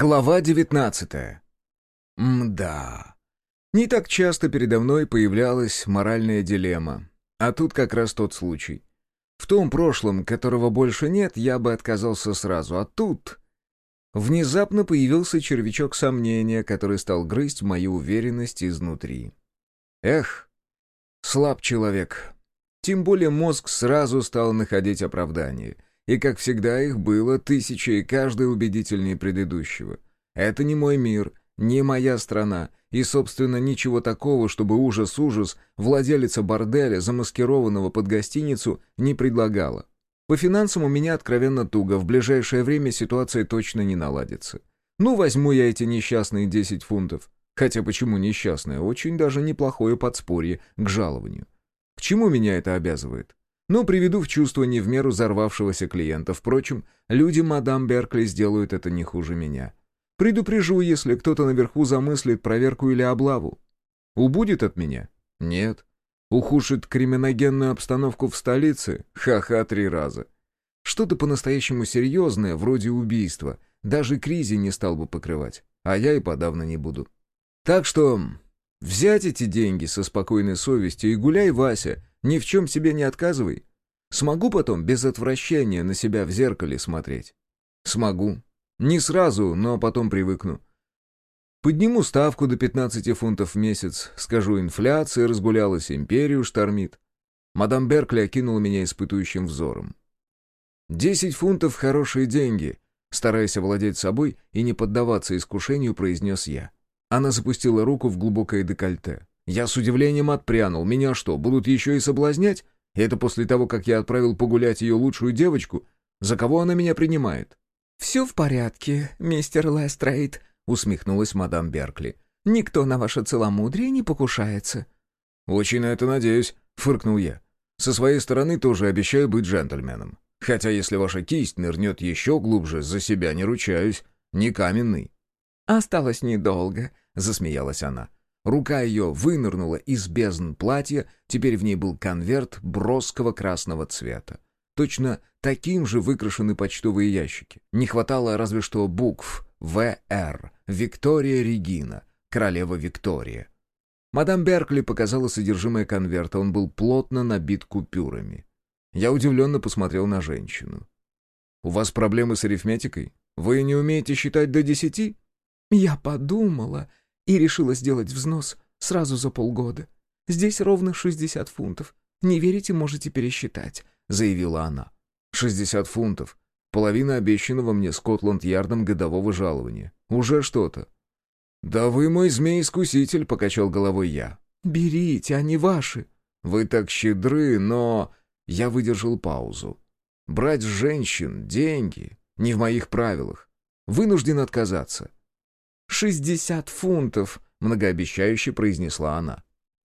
Глава 19 Мда. Не так часто передо мной появлялась моральная дилемма. А тут как раз тот случай. В том прошлом, которого больше нет, я бы отказался сразу. А тут... Внезапно появился червячок сомнения, который стал грызть мою уверенность изнутри. Эх, слаб человек. Тем более мозг сразу стал находить оправдание — и, как всегда, их было тысячи, и каждый убедительнее предыдущего. Это не мой мир, не моя страна, и, собственно, ничего такого, чтобы ужас-ужас владелица борделя, замаскированного под гостиницу, не предлагала. По финансам у меня откровенно туго, в ближайшее время ситуация точно не наладится. Ну, возьму я эти несчастные 10 фунтов. Хотя почему несчастное? Очень даже неплохое подспорье к жалованию. К чему меня это обязывает? Но приведу в чувство не в меру взорвавшегося клиента. Впрочем, люди мадам Беркли сделают это не хуже меня. Предупрежу, если кто-то наверху замыслит проверку или облаву. Убудет от меня? Нет. Ухудшит криминогенную обстановку в столице? Ха-ха три раза. Что-то по-настоящему серьезное, вроде убийства, даже Кризи не стал бы покрывать, а я и подавно не буду. Так что взять эти деньги со спокойной совестью и гуляй, Вася, ни в чем себе не отказывай. Смогу потом без отвращения на себя в зеркале смотреть? Смогу. Не сразу, но потом привыкну. Подниму ставку до 15 фунтов в месяц, скажу, инфляция разгулялась, империю штормит. Мадам Беркли окинула меня испытующим взором. «Десять фунтов — хорошие деньги», — стараясь овладеть собой и не поддаваться искушению, произнес я. Она запустила руку в глубокое декольте. Я с удивлением отпрянул. Меня что, будут еще и соблазнять? И это после того, как я отправил погулять ее лучшую девочку? За кого она меня принимает? «Все в порядке, мистер Лестрейд», — усмехнулась мадам Беркли. «Никто на ваше целомудрие не покушается». «Очень на это надеюсь», — фыркнул я. «Со своей стороны тоже обещаю быть джентльменом. Хотя если ваша кисть нырнет еще глубже, за себя не ручаюсь. Не каменный». «Осталось недолго», — засмеялась она. Рука ее вынырнула из бездн платья, теперь в ней был конверт броского красного цвета. Точно таким же выкрашены почтовые ящики. Не хватало разве что букв «ВР» — Виктория Регина, королева Виктория. Мадам Беркли показала содержимое конверта, он был плотно набит купюрами. Я удивленно посмотрел на женщину. «У вас проблемы с арифметикой? Вы не умеете считать до десяти?» «Я подумала», и решила сделать взнос сразу за полгода. Здесь ровно 60 фунтов. Не верите, можете пересчитать», — заявила она. «60 фунтов. Половина обещанного мне Скотланд-Ярдом годового жалования. Уже что-то». «Да вы мой змей-искуситель», — покачал головой я. «Берите, они ваши». «Вы так щедры, но...» Я выдержал паузу. «Брать с женщин деньги не в моих правилах. Вынужден отказаться. «Шестьдесят фунтов!» — многообещающе произнесла она.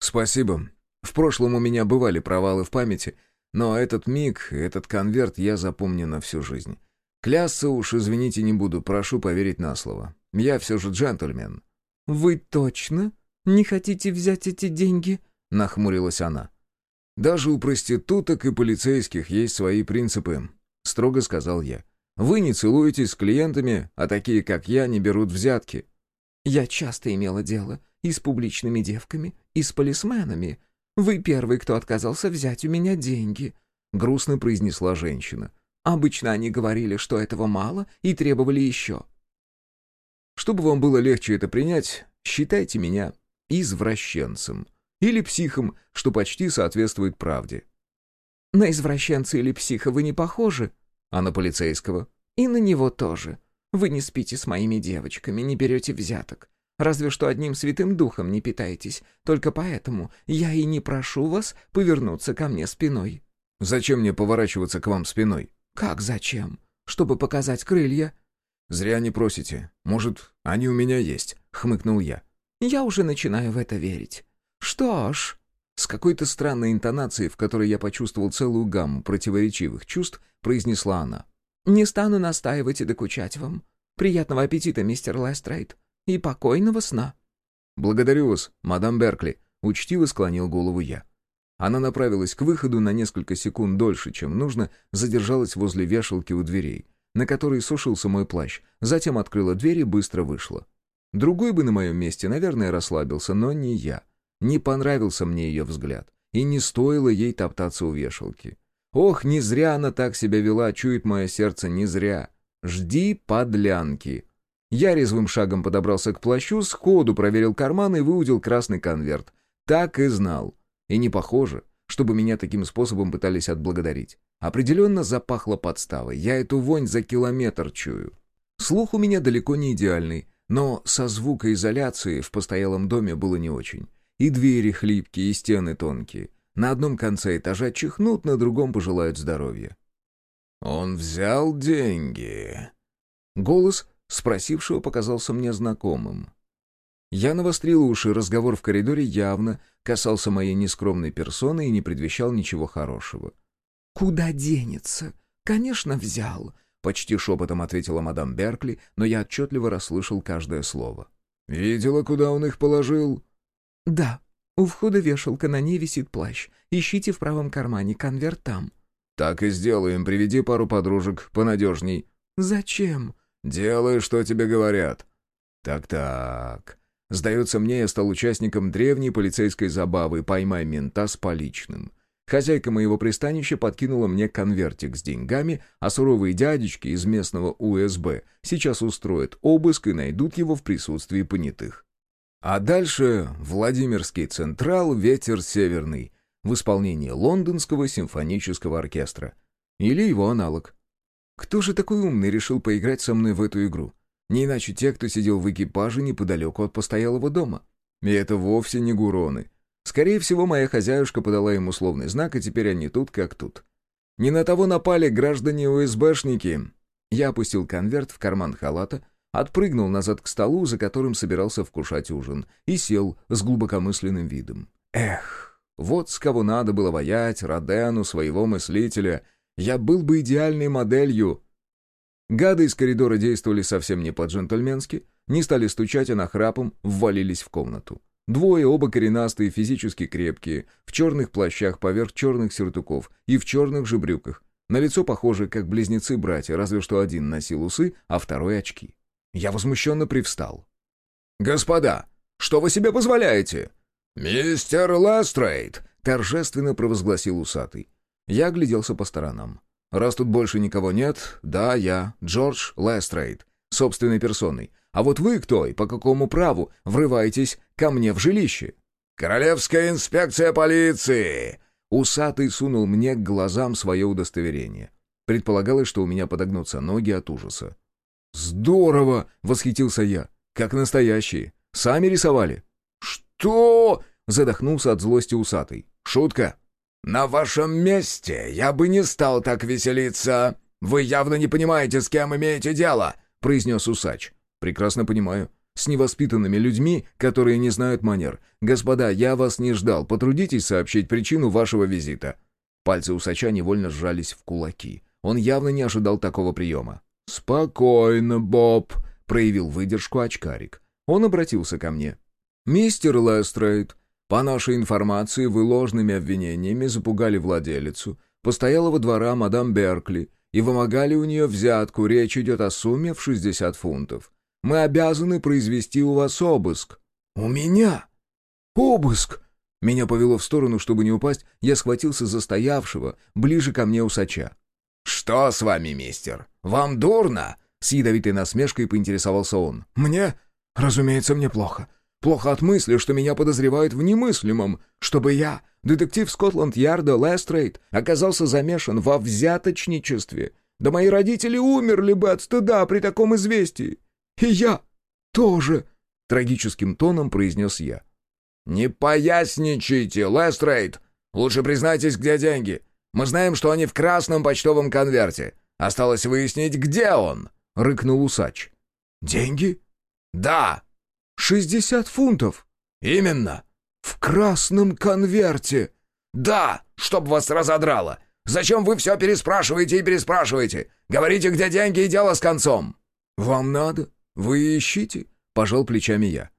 «Спасибо. В прошлом у меня бывали провалы в памяти, но этот миг, этот конверт я запомню на всю жизнь. Клясться уж, извините, не буду, прошу поверить на слово. Я все же джентльмен». «Вы точно не хотите взять эти деньги?» — нахмурилась она. «Даже у проституток и полицейских есть свои принципы», — строго сказал я. Вы не целуетесь с клиентами, а такие, как я, не берут взятки». «Я часто имела дело и с публичными девками, и с полисменами. Вы первый, кто отказался взять у меня деньги», — грустно произнесла женщина. «Обычно они говорили, что этого мало, и требовали еще». «Чтобы вам было легче это принять, считайте меня извращенцем или психом, что почти соответствует правде». «На извращенца или психа вы не похожи», а на полицейского? И на него тоже. Вы не спите с моими девочками, не берете взяток. Разве что одним святым духом не питаетесь. Только поэтому я и не прошу вас повернуться ко мне спиной». «Зачем мне поворачиваться к вам спиной?» «Как зачем? Чтобы показать крылья?» «Зря не просите. Может, они у меня есть?» — хмыкнул я. «Я уже начинаю в это верить. Что ж...» С какой-то странной интонацией, в которой я почувствовал целую гамму противоречивых чувств, произнесла она. «Не стану настаивать и докучать вам. Приятного аппетита, мистер Лестрейд, и покойного сна». «Благодарю вас, мадам Беркли», — учтиво склонил голову я. Она направилась к выходу на несколько секунд дольше, чем нужно, задержалась возле вешалки у дверей. на которой сушился мой плащ, затем открыла дверь и быстро вышла. Другой бы на моем месте, наверное, расслабился, но не я. Не понравился мне ее взгляд, и не стоило ей топтаться у вешалки. Ох, не зря она так себя вела, чует мое сердце, не зря. Жди подлянки. Я резвым шагом подобрался к плащу, сходу проверил карман и выудил красный конверт. Так и знал. И не похоже, чтобы меня таким способом пытались отблагодарить. Определенно запахло подставой. Я эту вонь за километр чую. Слух у меня далеко не идеальный, но со звукоизоляцией в постоялом доме было не очень. И двери хлипкие, и стены тонкие. На одном конце этажа чихнут, на другом пожелают здоровья. «Он взял деньги». Голос спросившего показался мне знакомым. Я навострил уши, разговор в коридоре явно касался моей нескромной персоны и не предвещал ничего хорошего. «Куда денется? Конечно, взял», — почти шепотом ответила мадам Беркли, но я отчетливо расслышал каждое слово. «Видела, куда он их положил?» «Да. У входа вешалка, на ней висит плащ. Ищите в правом кармане, конверт там». «Так и сделаем. Приведи пару подружек, понадежней». «Зачем?» «Делай, что тебе говорят». «Так-так. Сдается мне, я стал участником древней полицейской забавы «Поймай мента с поличным». Хозяйка моего пристанища подкинула мне конвертик с деньгами, а суровые дядечки из местного УСБ сейчас устроят обыск и найдут его в присутствии понятых. А дальше Владимирский Централ «Ветер северный» в исполнении Лондонского симфонического оркестра. Или его аналог. Кто же такой умный решил поиграть со мной в эту игру? Не иначе те, кто сидел в экипаже неподалеку от постоялого дома. И это вовсе не гуроны. Скорее всего, моя хозяюшка подала им условный знак, и теперь они тут как тут. Не на того напали граждане УСБшники. Я опустил конверт в карман халата, отпрыгнул назад к столу, за которым собирался вкушать ужин, и сел с глубокомысленным видом. Эх, вот с кого надо было воять Родену, своего мыслителя. Я был бы идеальной моделью, Гады из коридора действовали совсем не по-джентльменски, не стали стучать, а нахрапом ввалились в комнату. Двое, оба коренастые, физически крепкие, в черных плащах поверх черных сюртуков и в черных же брюках. На лицо похожи, как близнецы-братья, разве что один носил усы, а второй очки. Я возмущенно привстал. «Господа, что вы себе позволяете?» «Мистер Ластрейд!» — торжественно провозгласил усатый. Я огляделся по сторонам. Раз тут больше никого нет, да, я, Джордж Лестрейд, собственной персоной. А вот вы кто и по какому праву врываетесь ко мне в жилище?» «Королевская инспекция полиции!» Усатый сунул мне к глазам свое удостоверение. Предполагалось, что у меня подогнутся ноги от ужаса. «Здорово!» — восхитился я. «Как настоящие. Сами рисовали?» «Что?» — задохнулся от злости усатый. «Шутка!» «На вашем месте я бы не стал так веселиться. Вы явно не понимаете, с кем имеете дело», — произнес усач. «Прекрасно понимаю. С невоспитанными людьми, которые не знают манер. Господа, я вас не ждал. Потрудитесь сообщить причину вашего визита». Пальцы усача невольно сжались в кулаки. Он явно не ожидал такого приема. «Спокойно, Боб», — проявил выдержку очкарик. Он обратился ко мне. «Мистер Лестрейд, по нашей информации, вы ложными обвинениями запугали владелицу, постоялого двора мадам Беркли и вымогали у нее взятку, речь идет о сумме в 60 фунтов. Мы обязаны произвести у вас обыск». «У меня?» «Обыск!» Меня повело в сторону, чтобы не упасть, я схватился за стоявшего, ближе ко мне усача. «Что с вами, мистер? Вам дурно?» С ядовитой насмешкой поинтересовался он. «Мне? Разумеется, мне плохо. Плохо от мысли, что меня подозревают в немыслимом, чтобы я, детектив Скотланд-Ярда Лестрейд, оказался замешан во взяточничестве. Да мои родители умерли бы от стыда при таком известии. И я тоже, — трагическим тоном произнес я. «Не поясничайте, Лестрейд! Лучше признайтесь, где деньги. Мы знаем, что они в красном почтовом конверте. Осталось выяснить, где он!» — рыкнул усач. «Деньги?» «Да!» «Шестьдесят фунтов!» «Именно!» «В красном конверте!» «Да! Чтоб вас разодрало! Зачем вы все переспрашиваете и переспрашиваете? Говорите, где деньги и дело с концом!» «Вам надо? Вы ищите?» — пожал плечами я.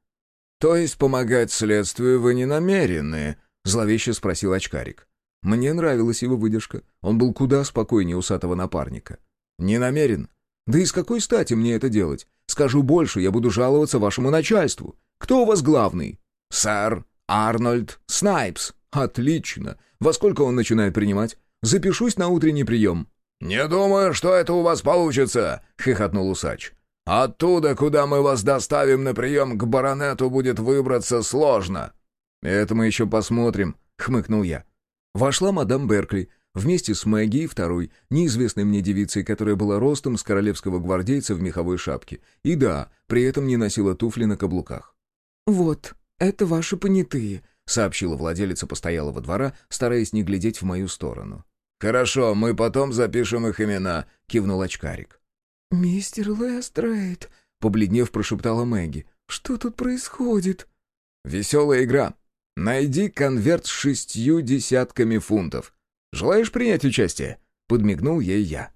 «То есть помогать следствию вы не намерены?» — зловеще спросил очкарик. Мне нравилась его выдержка. Он был куда спокойнее усатого напарника. «Не намерен. Да и с какой стати мне это делать? Скажу больше, я буду жаловаться вашему начальству. Кто у вас главный? Сэр Арнольд Снайпс. Отлично. Во сколько он начинает принимать? Запишусь на утренний прием. «Не думаю, что это у вас получится», — хохотнул усач. «Оттуда, куда мы вас доставим на прием к баронету, будет выбраться сложно». «Это мы еще посмотрим», — хмыкнул я. Вошла мадам Беркли, вместе с Мэгги и второй, неизвестной мне девицей, которая была ростом с королевского гвардейца в меховой шапке. И да, при этом не носила туфли на каблуках. «Вот, это ваши понятые», — сообщила владелица постоялого двора, стараясь не глядеть в мою сторону. «Хорошо, мы потом запишем их имена», — кивнул очкарик. «Мистер Лестрейд», — побледнев прошептала Мэгги, — «что тут происходит?» «Веселая игра. Найди конверт с шестью десятками фунтов. Желаешь принять участие?» — подмигнул ей я.